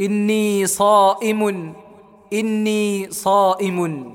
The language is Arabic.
إني صائم. إني صائم.